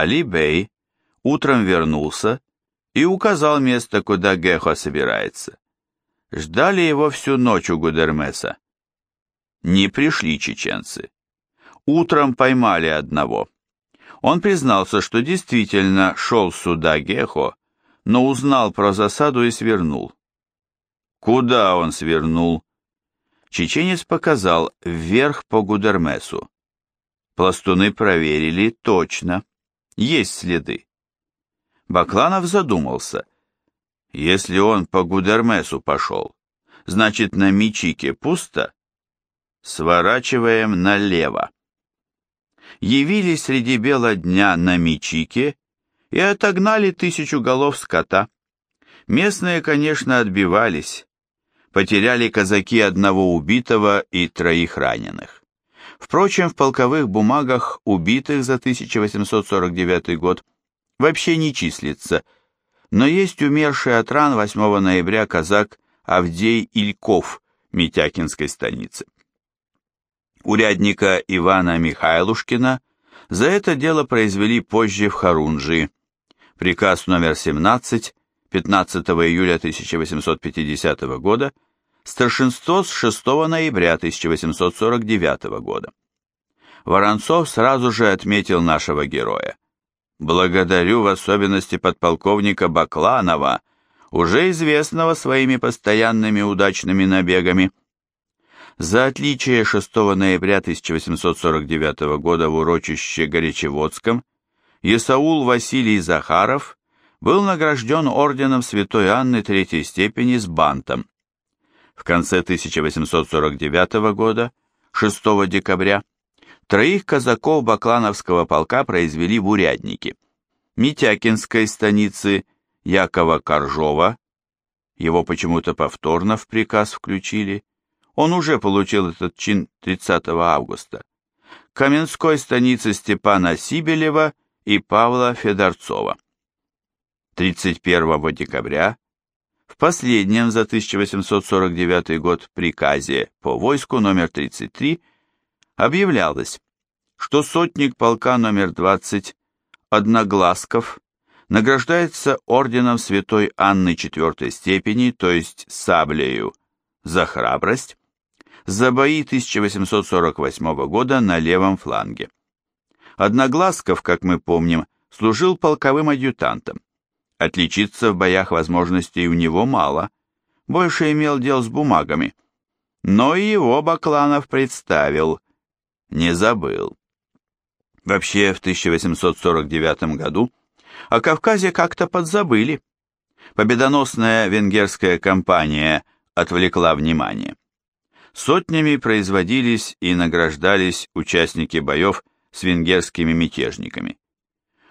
Али Бей утром вернулся и указал место, куда Гехо собирается. Ждали его всю ночь у Гудермеса. Не пришли чеченцы. Утром поймали одного. Он признался, что действительно шел сюда Гехо, но узнал про засаду и свернул. Куда он свернул? Чеченец показал вверх по Гудермесу. Пластуны проверили точно. Есть следы. Бакланов задумался. Если он по Гудермесу пошел, значит на Мичике пусто? Сворачиваем налево. Явились среди бела дня на Мичике и отогнали тысячу голов скота. Местные, конечно, отбивались. Потеряли казаки одного убитого и троих раненых. Впрочем, в полковых бумагах убитых за 1849 год вообще не числится, но есть умерший от ран 8 ноября казак Авдей Ильков Митякинской станицы. Урядника Ивана Михайлушкина за это дело произвели позже в Харунжи. Приказ номер 17 15 июля 1850 года старшинство с 6 ноября 1849 года. Воронцов сразу же отметил нашего героя. Благодарю в особенности подполковника Бакланова, уже известного своими постоянными удачными набегами. За отличие 6 ноября 1849 года в урочище Горячеводском Исаул Василий Захаров был награжден орденом Святой Анны Третьей степени с бантом. В конце 1849 года, 6 декабря, троих казаков Баклановского полка произвели в урядники. Митякинской станицы Якова Коржова, его почему-то повторно в приказ включили, он уже получил этот чин 30 августа, Каменской станицы Степана Сибелева и Павла Федорцова. 31 декабря в последнем за 1849 год приказе по войску номер 33 объявлялось, что сотник полка номер 20 Одноглазков награждается орденом святой Анны четвертой степени, то есть саблею, за храбрость, за бои 1848 года на левом фланге. Одноглазков, как мы помним, служил полковым адъютантом. Отличиться в боях возможностей у него мало, больше имел дел с бумагами. Но и его Бакланов представил, не забыл. Вообще, в 1849 году о Кавказе как-то подзабыли. Победоносная венгерская кампания отвлекла внимание. Сотнями производились и награждались участники боев с венгерскими мятежниками.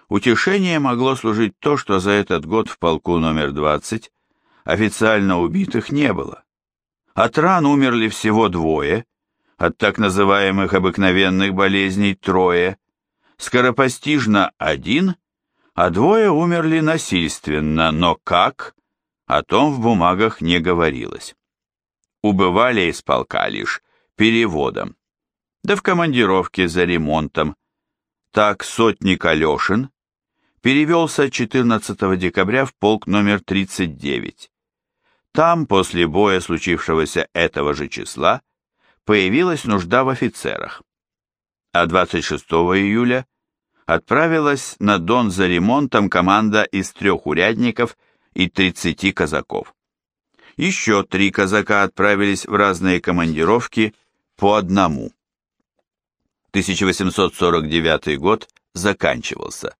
Утешение могло служить то, что за этот год в полку номер 20 официально убитых не было. От ран умерли всего двое, от так называемых обыкновенных болезней трое, скоропостижно один, а двое умерли насильственно, но как, о том в бумагах не говорилось. Убывали из полка лишь переводом, да в командировке за ремонтом. Так сотник Алешин перевелся 14 декабря в полк номер 39. Там, после боя, случившегося этого же числа, появилась нужда в офицерах. А 26 июля отправилась на Дон за ремонтом команда из трех урядников и 30 казаков. Еще три казака отправились в разные командировки по одному. 1849 год заканчивался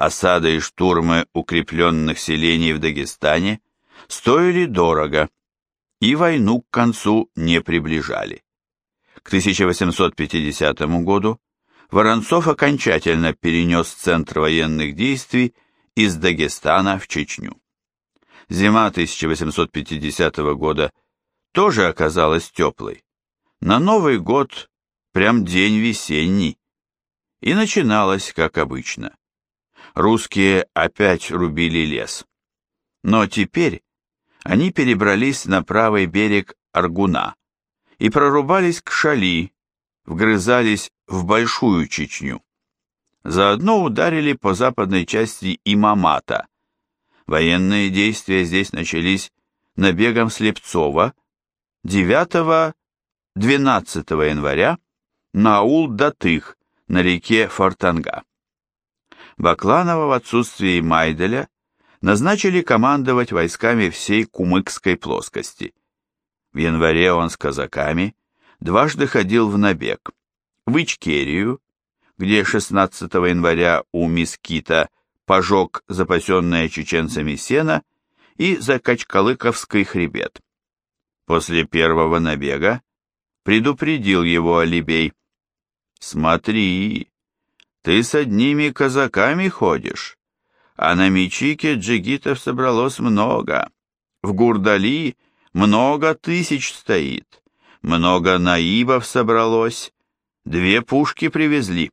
осады и штурмы укрепленных селений в Дагестане стоили дорого и войну к концу не приближали. К 1850 году Воронцов окончательно перенес центр военных действий из Дагестана в Чечню. Зима 1850 года тоже оказалась теплой. На Новый год прям день весенний. И начиналось, как обычно русские опять рубили лес. Но теперь они перебрались на правый берег Аргуна и прорубались к Шали, вгрызались в Большую Чечню. Заодно ударили по западной части Имамата. Военные действия здесь начались набегом Слепцова 9-12 января на аул Датых на реке Фортанга. Бакланова в отсутствии Майделя назначили командовать войсками всей Кумыкской плоскости. В январе он с казаками дважды ходил в набег, в Ичкерию, где 16 января у Мискита пожег запасенное чеченцами сено, и за Качкалыковский хребет. После первого набега предупредил его Алибей. «Смотри, ты с одними казаками ходишь, а на Мичике джигитов собралось много. В Гурдали много тысяч стоит, много наибов собралось, две пушки привезли.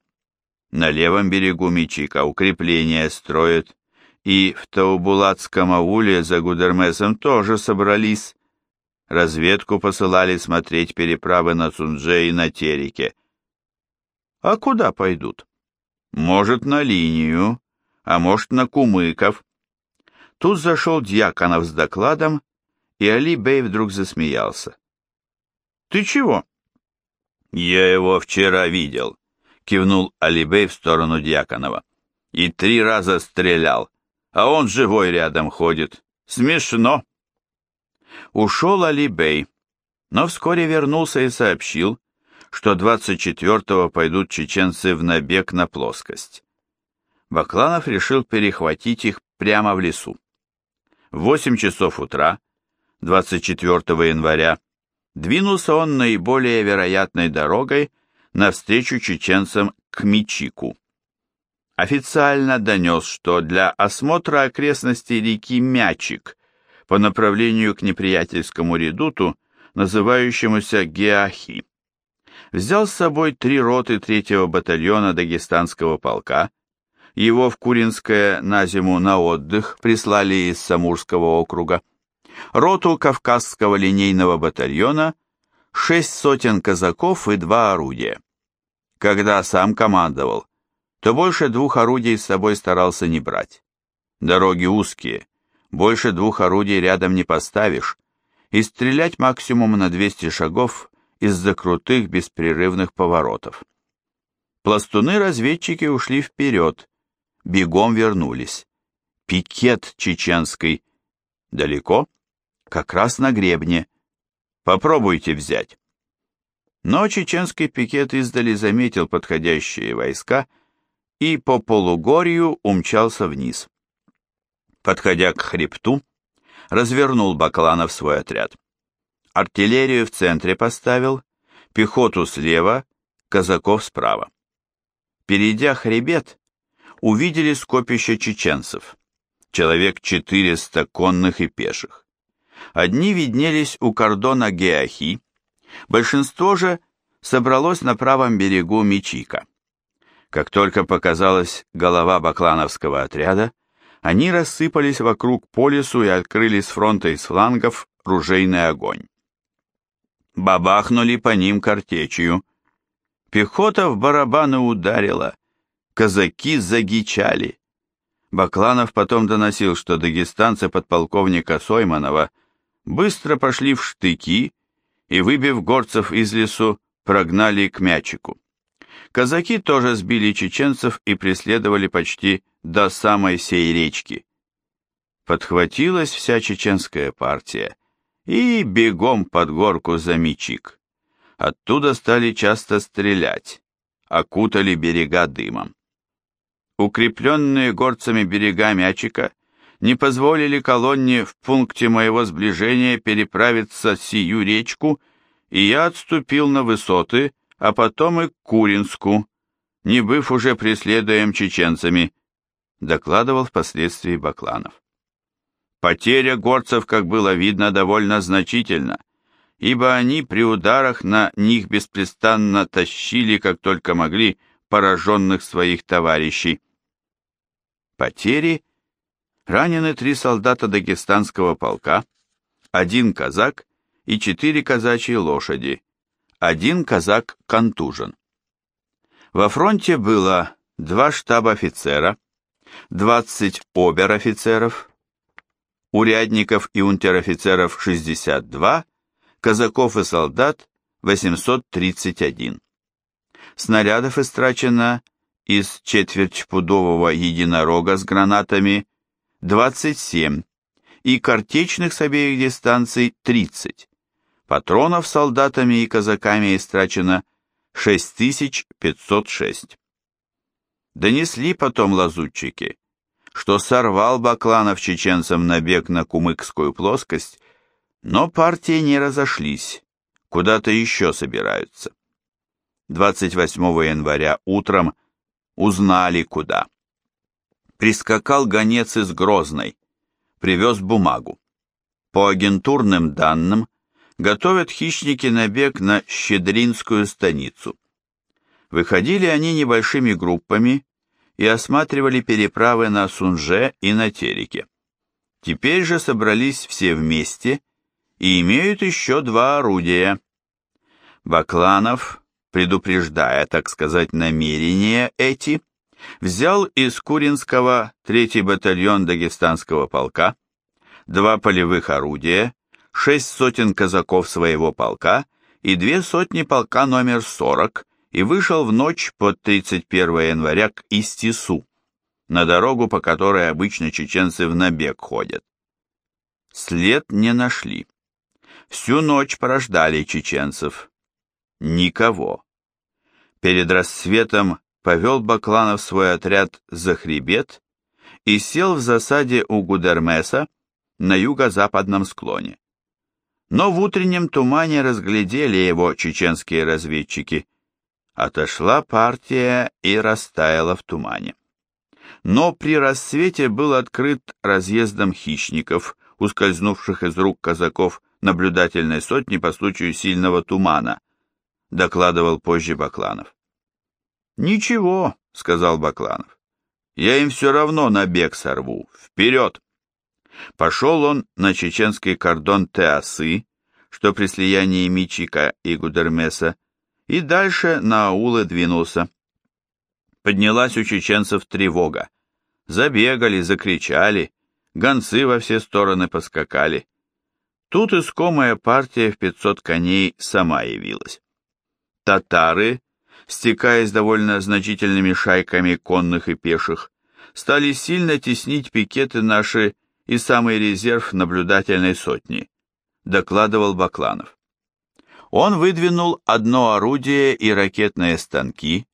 На левом берегу Мичика укрепления строят, и в Таубулатском ауле за Гудермесом тоже собрались. Разведку посылали смотреть переправы на Сунже и на Тереке. А куда пойдут? Может, на линию, а может, на Кумыков. Тут зашел Дьяконов с докладом, и Али Бей вдруг засмеялся. «Ты чего?» «Я его вчера видел», — кивнул Алибей в сторону Дьяконова. «И три раза стрелял, а он живой рядом ходит. Смешно». Ушел Алибей, но вскоре вернулся и сообщил, что 24-го пойдут чеченцы в набег на плоскость. Бакланов решил перехватить их прямо в лесу. В 8 часов утра, 24 января, двинулся он наиболее вероятной дорогой навстречу чеченцам к Мичику. Официально донес, что для осмотра окрестностей реки Мячик по направлению к неприятельскому редуту, называющемуся Геахи, взял с собой три роты третьего батальона Дагестанского полка, его в Куринское на зиму на отдых прислали из Самурского округа, роту Кавказского линейного батальона, шесть сотен казаков и два орудия. Когда сам командовал, то больше двух орудий с собой старался не брать. Дороги узкие, больше двух орудий рядом не поставишь, и стрелять максимум на 200 шагов из-за крутых беспрерывных поворотов. Пластуны-разведчики ушли вперед, бегом вернулись. Пикет чеченский. Далеко? как раз на гребне. Попробуйте взять. Но чеченский пикет издали заметил подходящие войска и по полугорью умчался вниз. Подходя к хребту, развернул Бакланов свой отряд. Артиллерию в центре поставил, пехоту слева, казаков справа. Перейдя хребет, увидели скопище чеченцев, человек 400 конных и пеших. Одни виднелись у кордона Геохи, большинство же собралось на правом берегу Мичика. Как только показалась голова баклановского отряда, они рассыпались вокруг по лесу и открыли с фронта и с флангов ружейный огонь. Бабахнули по ним картечью. Пехота в барабаны ударила, казаки загичали. Бакланов потом доносил, что дагестанцы подполковника Сойманова – быстро пошли в штыки и, выбив горцев из лесу, прогнали к мячику. Казаки тоже сбили чеченцев и преследовали почти до самой сей речки. Подхватилась вся чеченская партия и бегом под горку за Мичик. Оттуда стали часто стрелять, окутали берега дымом. Укрепленные горцами берега Мячика не позволили колонне в пункте моего сближения переправиться сию речку, и я отступил на высоты, а потом и к Куринску, не быв уже преследуем чеченцами, докладывал впоследствии Бакланов. Потеря горцев, как было видно, довольно значительна, ибо они при ударах на них беспрестанно тащили, как только могли, пораженных своих товарищей. Потери ранены три солдата дагестанского полка, один казак и четыре казачьи лошади, один казак контужен. Во фронте было два штаб-офицера, 20 обер-офицеров, урядников и унтер-офицеров 62, казаков и солдат 831. Снарядов истрачено из четвертьпудового единорога с гранатами 27 и картечных с обеих дистанций 30. Патронов солдатами и казаками истрачено 6506. Донесли потом лазутчики, что сорвал Бакланов чеченцам набег на Кумыкскую плоскость, но партии не разошлись, куда-то еще собираются. 28 января утром узнали куда. Прискакал гонец из Грозной, привез бумагу. По агентурным данным, готовят хищники набег на Щедринскую станицу. Выходили они небольшими группами и осматривали переправы на Сунже и на Тереке. Теперь же собрались все вместе и имеют еще два орудия. Бакланов, предупреждая, так сказать, намерения эти, взял из Куринского третий батальон Дагестанского полка, два полевых орудия, шесть сотен казаков своего полка и две сотни полка номер 40 и вышел в ночь под 31 января к Истису, на дорогу, по которой обычно чеченцы в набег ходят. След не нашли. Всю ночь порождали чеченцев. Никого. Перед рассветом повел Бакланов свой отряд за хребет и сел в засаде у Гудермеса на юго-западном склоне. Но в утреннем тумане разглядели его чеченские разведчики – Отошла партия и растаяла в тумане. Но при рассвете был открыт разъездом хищников, ускользнувших из рук казаков наблюдательной сотни по случаю сильного тумана, докладывал позже Бакланов. «Ничего», — сказал Бакланов, — «я им все равно набег сорву. Вперед!» Пошел он на чеченский кордон Теасы, что при слиянии Мичика и Гудермеса и дальше на аулы двинулся. Поднялась у чеченцев тревога. Забегали, закричали, гонцы во все стороны поскакали. Тут искомая партия в 500 коней сама явилась. Татары, стекаясь довольно значительными шайками конных и пеших, стали сильно теснить пикеты наши и самый резерв наблюдательной сотни, докладывал Бакланов. Он выдвинул одно орудие и ракетные станки,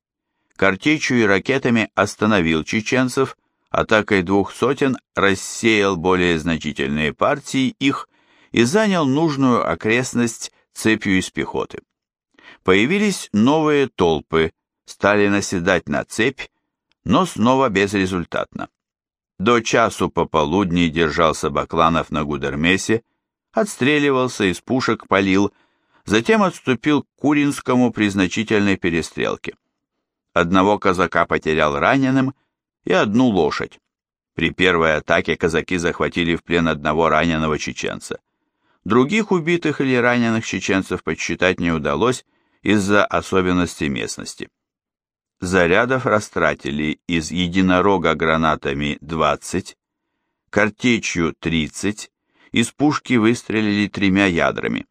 картечью и ракетами остановил чеченцев, атакой двух сотен рассеял более значительные партии их и занял нужную окрестность цепью из пехоты. Появились новые толпы, стали наседать на цепь, но снова безрезультатно. До часу пополудни держался Бакланов на Гудермесе, отстреливался, из пушек палил, затем отступил к Куринскому при значительной перестрелке. Одного казака потерял раненым и одну лошадь. При первой атаке казаки захватили в плен одного раненого чеченца. Других убитых или раненых чеченцев подсчитать не удалось из-за особенностей местности. Зарядов растратили из единорога гранатами 20, картечью 30, из пушки выстрелили тремя ядрами.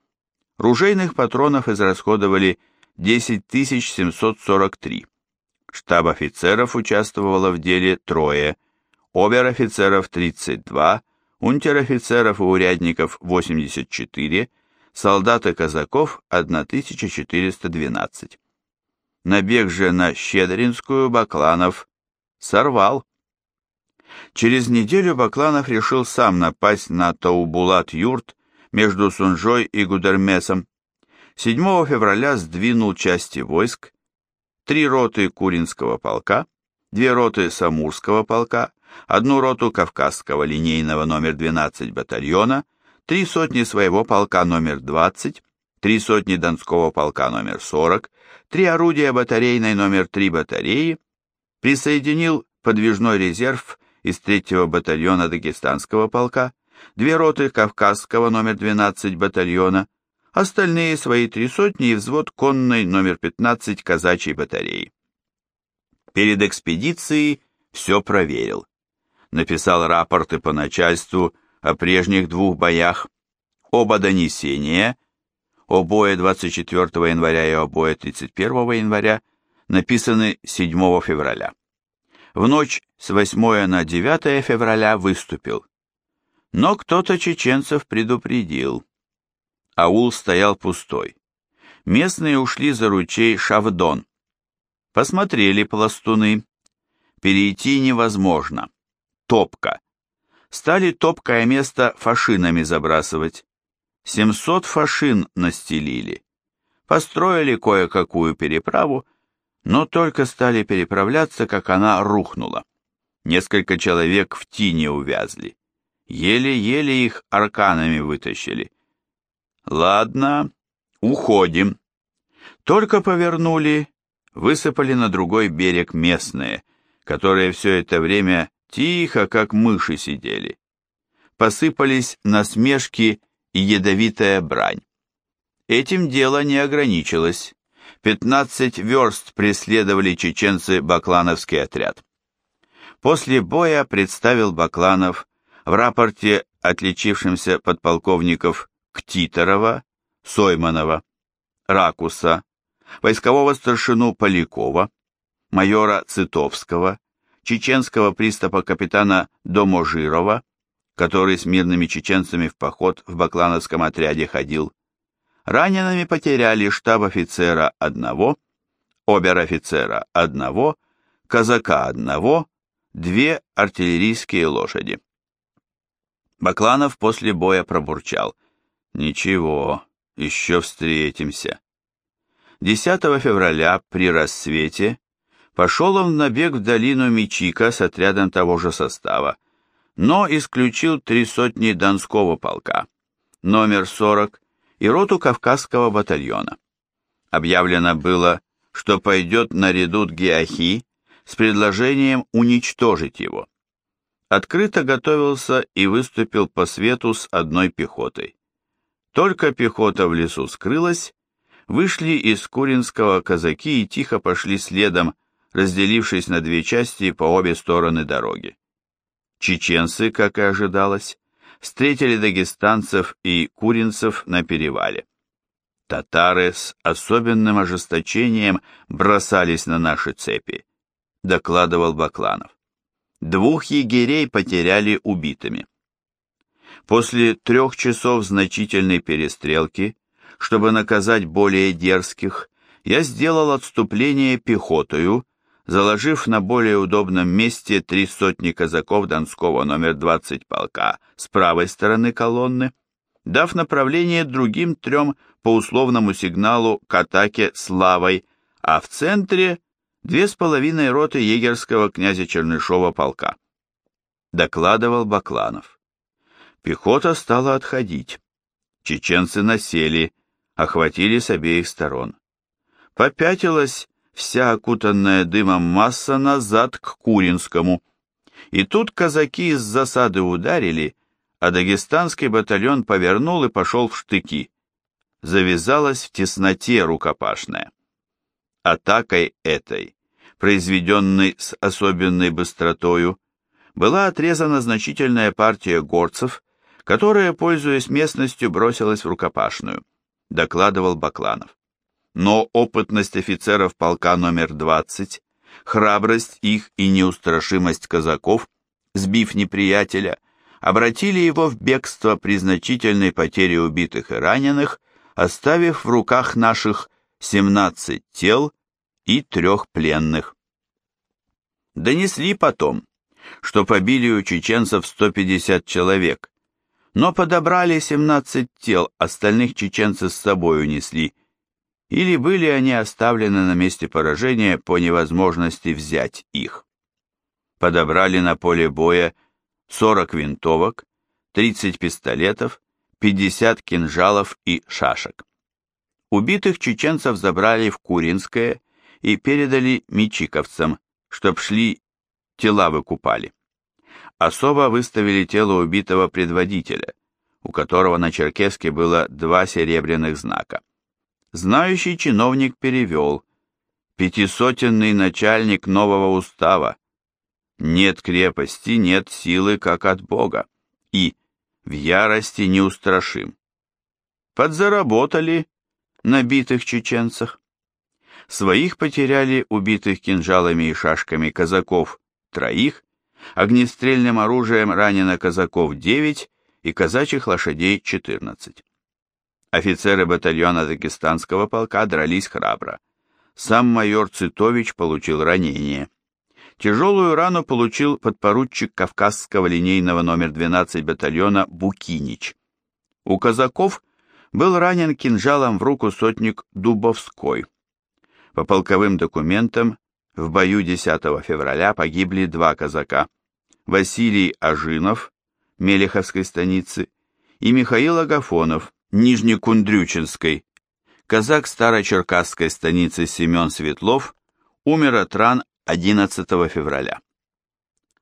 Ружейных патронов израсходовали 10 743. Штаб офицеров участвовало в деле трое, обер-офицеров 32, унтер-офицеров и урядников 84, солдат и казаков 1412. Набег же на Щедринскую Бакланов сорвал. Через неделю Бакланов решил сам напасть на Таубулат-Юрт между Сунжой и Гудермесом. 7 февраля сдвинул части войск, три роты Куринского полка, две роты Самурского полка, одну роту Кавказского линейного номер 12 батальона, три сотни своего полка номер 20, три сотни Донского полка номер 40, три орудия батарейной номер 3 батареи, присоединил подвижной резерв из третьего батальона Дагестанского полка, две роты Кавказского номер 12 батальона, остальные свои три сотни и взвод конной номер 15 казачьей батареи. Перед экспедицией все проверил. Написал рапорты по начальству о прежних двух боях, оба донесения, о бое 24 января и о бое 31 января, написаны 7 февраля. В ночь с 8 на 9 февраля выступил. Но кто-то чеченцев предупредил. Аул стоял пустой. Местные ушли за ручей Шавдон. Посмотрели пластуны. Перейти невозможно. Топка. Стали топкое место фашинами забрасывать. 700 фашин настелили. Построили кое-какую переправу, но только стали переправляться, как она рухнула. Несколько человек в тине увязли. Еле-еле их арканами вытащили. Ладно, уходим. Только повернули, высыпали на другой берег местные, которые все это время тихо, как мыши сидели. Посыпались насмешки и ядовитая брань. Этим дело не ограничилось. Пятнадцать верст преследовали чеченцы Баклановский отряд. После боя представил Бакланов в рапорте отличившимся подполковников Ктиторова, Сойманова, Ракуса, войскового старшину Полякова, майора Цитовского, чеченского приступа капитана Доможирова, который с мирными чеченцами в поход в баклановском отряде ходил. Ранеными потеряли штаб-офицера одного, обер-офицера одного, казака одного, две артиллерийские лошади. Бакланов после боя пробурчал. «Ничего, еще встретимся». 10 февраля при рассвете пошел он на бег в долину Мичика с отрядом того же состава, но исключил три сотни Донского полка, номер 40 и роту Кавказского батальона. Объявлено было, что пойдет на редут Геохи с предложением уничтожить его. Открыто готовился и выступил по свету с одной пехотой. Только пехота в лесу скрылась, вышли из Куринского казаки и тихо пошли следом, разделившись на две части по обе стороны дороги. Чеченцы, как и ожидалось, встретили дагестанцев и куринцев на перевале. Татары с особенным ожесточением бросались на наши цепи, докладывал Бакланов. Двух егерей потеряли убитыми. После трех часов значительной перестрелки чтобы наказать более дерзких, я сделал отступление пехотою, заложив на более удобном месте три сотни казаков Донского номер 20 полка с правой стороны колонны, дав направление другим трем по условному сигналу к атаке славой, а в центре две с половиной роты егерского князя Чернышова полка. Докладывал Бакланов. Пехота стала отходить. Чеченцы насели, охватили с обеих сторон. Попятилась вся окутанная дымом масса назад к Куринскому. И тут казаки из засады ударили, а дагестанский батальон повернул и пошел в штыки. Завязалась в тесноте рукопашная. Атакой этой, произведенной с особенной быстротою, была отрезана значительная партия горцев, которая, пользуясь местностью, бросилась в рукопашную докладывал Бакланов. Но опытность офицеров полка номер 20, храбрость их и неустрашимость казаков, сбив неприятеля, обратили его в бегство при значительной потере убитых и раненых, оставив в руках наших 17 тел и трех пленных. Донесли потом, что побили у чеченцев 150 человек, но подобрали 17 тел, остальных чеченцы с собой унесли, или были они оставлены на месте поражения по невозможности взять их. Подобрали на поле боя 40 винтовок, 30 пистолетов, 50 кинжалов и шашек. Убитых чеченцев забрали в Куринское и передали мичиковцам, чтоб шли тела выкупали особо выставили тело убитого предводителя, у которого на черкеске было два серебряных знака. Знающий чиновник перевел. пятисотенный начальник нового устава. Нет крепости, нет силы, как от Бога, и в ярости неустрашим. Подзаработали на битых чеченцах. Своих потеряли убитых кинжалами и шашками казаков троих, огнестрельным оружием ранено казаков девять и казачьих лошадей четырнадцать. Офицеры батальона Дагестанского полка дрались храбро. Сам майор Цитович получил ранение. Тяжелую рану получил подпоручик Кавказского линейного номер 12 батальона Букинич. У казаков был ранен кинжалом в руку сотник Дубовской. По полковым документам, в бою 10 февраля погибли два казака. Василий Ажинов, Мелеховской станицы, и Михаил Агафонов, Нижнекундрючинской. Казак Старочеркасской станицы Семен Светлов умер от ран 11 февраля.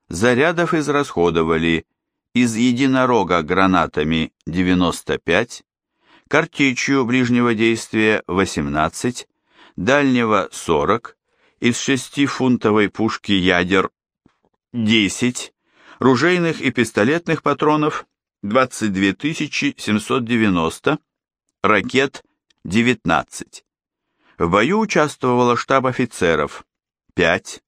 Зарядов израсходовали из единорога гранатами 95, картечью ближнего действия 18, дальнего 40, из 6-фунтовой пушки ядер 10, ружейных и пистолетных патронов 22 790, ракет 19. В бою участвовало штаб офицеров 5,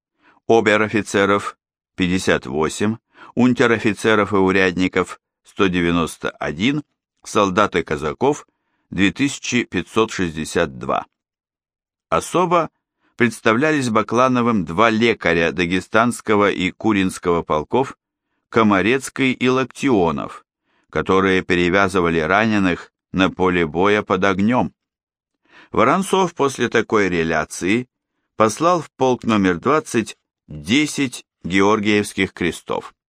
обер-офицеров 58, унтер-офицеров и урядников 191, солдат и казаков 2562. Особо представлялись Баклановым два лекаря Дагестанского и Куринского полков, Комарецкий и Локтионов, которые перевязывали раненых на поле боя под огнем. Воронцов после такой реляции послал в полк номер 20 10 георгиевских крестов.